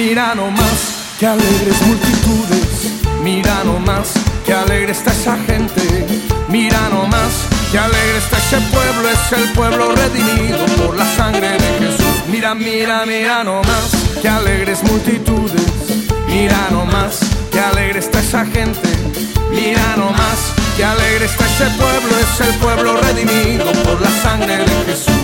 mira nomás, que alegres multitudes, mira nomás, que alegre está esa gente, mira nomás, que alegre está ese pueblo, es el pueblo redimido por la sangre de Jesús. Mira, mira, mira nomás, que alegres multitudes, mira nomás, que alegre está esa gente, mira nomás, que alegre está ese pueblo, es el pueblo redimido por la sangre de Jesús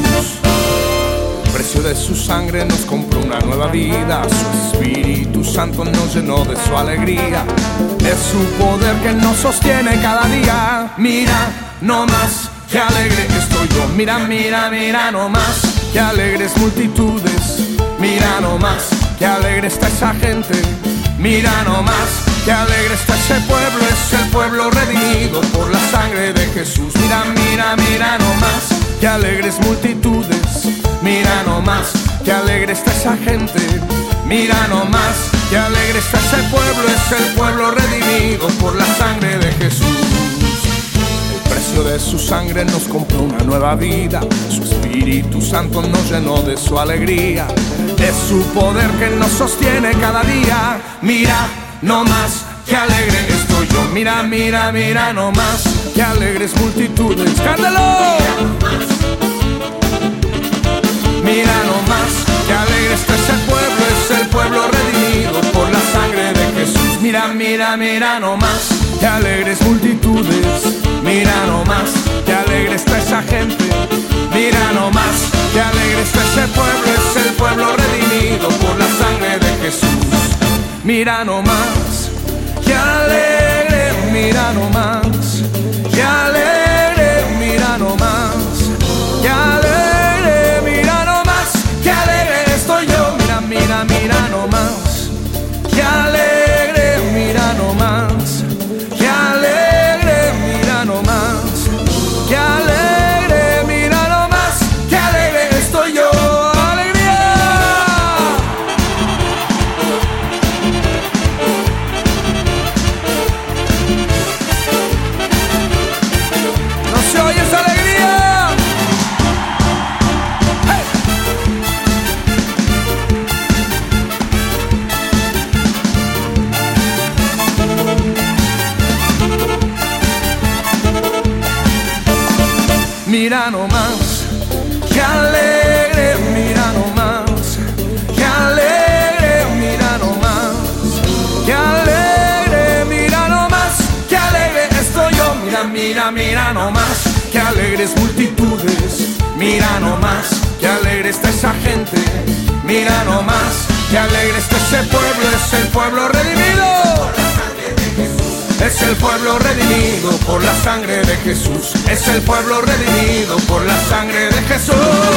de su sangre nos compró una nueva vida. Su Espíritu Santo nos llenó de su alegría. Es su poder que nos sostiene cada día. Mira, no más, que alegre estoy yo. Mira, mira, mira, no más, que alegres multitudes. Mira, no más, que alegre está esa gente. Mira, no más, que alegre está ese pueblo. Es el pueblo redimido por la sangre de Jesús. Mira, mira, mira, no más, que alegres multitudes. Mira nomás, que alegre está esa gente. Mira nomás, que alegre está ese pueblo. Es el pueblo redimido por la sangre de Jesús. El precio de su sangre nos compró una nueva vida. Su Espíritu Santo nos llenó de su alegría. Es su poder que nos sostiene cada día. Mira nomás, que alegre estoy yo. Mira, mira, mira nomás, que alegres multitudes. ¡Cántalo! Mira, mira, nomás, que alegres multitudes. Mira nomás, que alegre está esa gente. Mira nomás, que alegre está ese pueblo, es el pueblo redimido por la sangre de Jesús. Mira nomás, que alegre, mira nomás, Mira nomás, que alegre, mira nomás, que alegre, mira nomás, que alegre, mira nomás, que alegre estoy yo, mira, mira, mira nomás, que alegres multitudes, mira nomás, que alegre está esa gente, mira nomás, que alegre está ese pueblo, es el pueblo redimido. El pueblo redimido por la sangre de Jesús. Es el pueblo redimido por la sangre de Jesús.